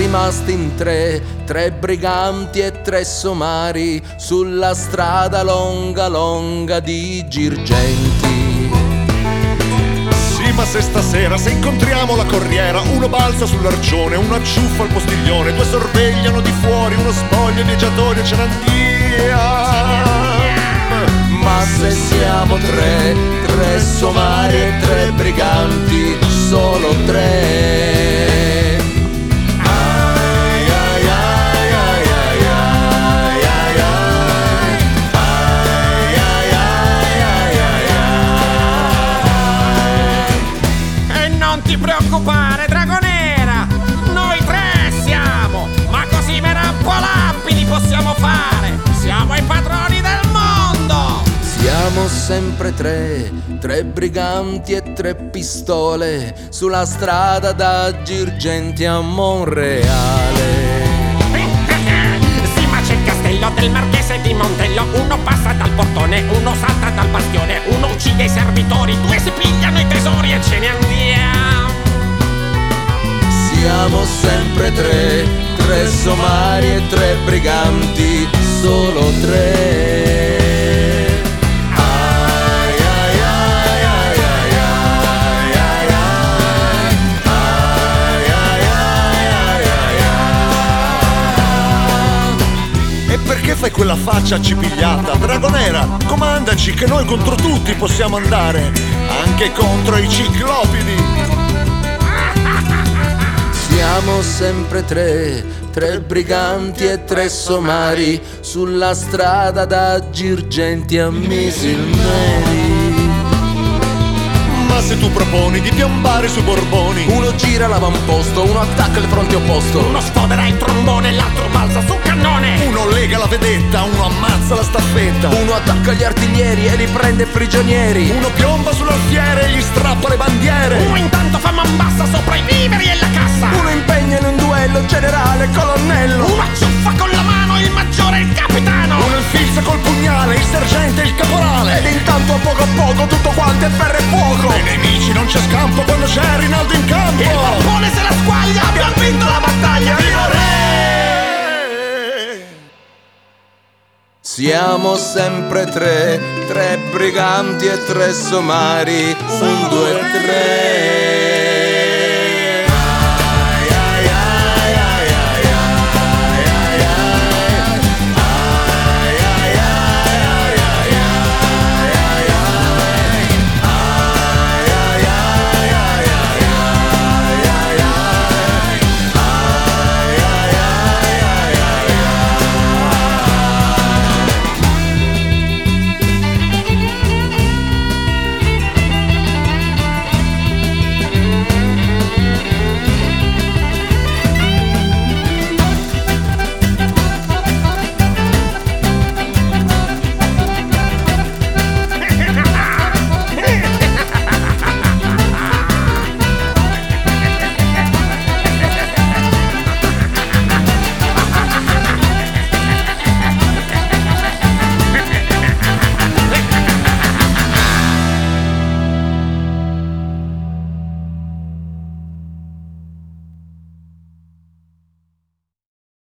rimasti in tre, tre briganti e tre somari sulla strada longa longa di Girgenti. Sì, ma se stasera se incontriamo la corriera, uno balza sull'arcione, uno acciuffa il postiglione, due sorvegliano di fuori, uno spoglia il viaggiatore e ce. Ma se siamo tre, tre somari e tre briganti, solo tre. Fare! Siamo i padroni del mondo! Siamo sempre tre, tre briganti e tre pistole sulla strada da Girgenti a Monreale. Sì, ma c'è il castello del marchese di Montello. Uno passa dal portone, uno salta dal bastione, uno uccide i servitori, due si pigliano i tesori e ce ne andiamo. Siamo sempre tre, tre somari e tre briganti, solo tre. Perché fai quella faccia cipigliata? Dragonera, comandaci che noi contro tutti possiamo andare, anche contro i ciclopidi. Siamo sempre tre, tre briganti e tre somari sulla strada da Girgenti a Misilmeri. Ma se tu proponi di piombare su Borboni, Uno gira l'avamposto, uno attacca il fronte opposto. Uno sfodera il trombone, l'altro balza sul cannone. uno lega la vedetta, uno ammazza la staffetta, Uno attacca gli artiglieri e li prende prigionieri. uno piomba sull'alfiere e gli strappa le bandiere. Uno intanto fa man bassa sopra i viveri e la cassa. Poco a poco tutto quanto è ferro e fuoco. Ai nemici non c'è scampo quando c'è Rinaldo in campo. Il bombone se la squaglia, abbiamo vinto la battaglia. Viva re! Siamo sempre tre, tre briganti e tre somari. Un, due, tre.